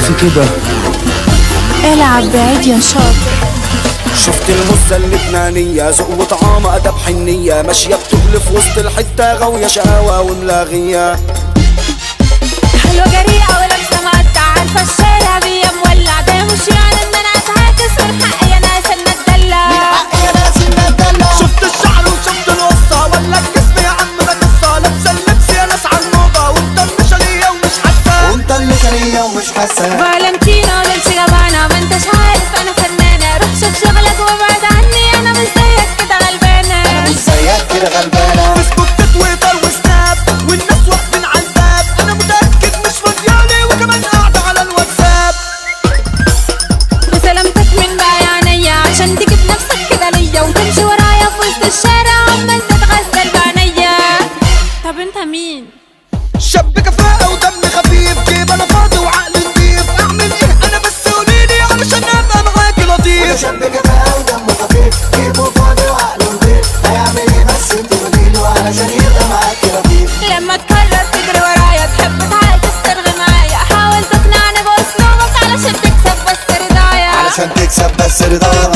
في كده. العب بعيد يا شاطر شفت المزة اللبنانية ذوق وطعام أدب حنية ماشية بتغلف وسط الحتة غاوية شقاوة وملاغية. حلوة جريئة ولابسة مقطع عارفة الشارع بيا مولع ده مش يعني شارية ومش حاسة فالنتينو دولتشي جابانا ما انتش عارف أنا فنانة. روح شوف شغلك وابعد عني أنا مش زيك كده غلبانة. مش زيك كده غلبانة. شاب كفاءة ودمه خفيف جيبه فاضي وعقله نضيف هيعمل إيه بس انت قوليله علشان يبقى معاكي لطيف لما تقرر تجري ورايا تحب تعاكس ترغي معايا. حاول تقنعني بأسلوبك علشان تكسب بس رضايا. علشان تكسب بس رضاها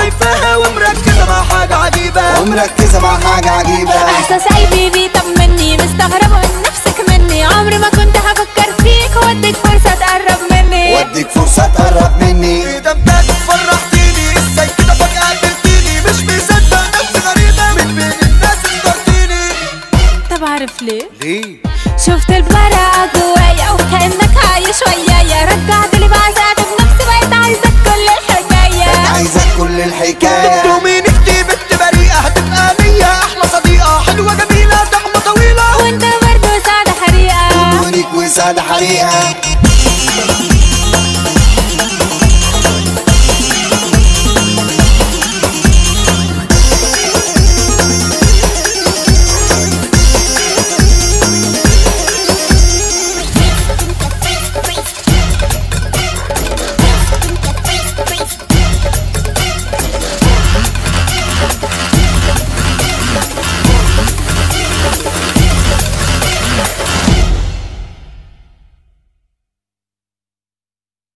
شايفاها ومركزة مع حاجة عجيبة. ومركزة مع حاجة عجيبة. أحساس قلبي بيطمني مستغربة من نفسك مني. عمري ما كنت هفكر فيك وأديك فرصة تقرب مني. وأديك فرصة تقرب مني. إيه ده بجد فرحتيني إزاي كده فجأة قابلتيني. مش مصدق نفسي غريبة من بين الناس اخترتيني. طب عارف ليه؟ ليه؟ شفت البراءة جوايا وكأنك عايش ويايا على الحريقة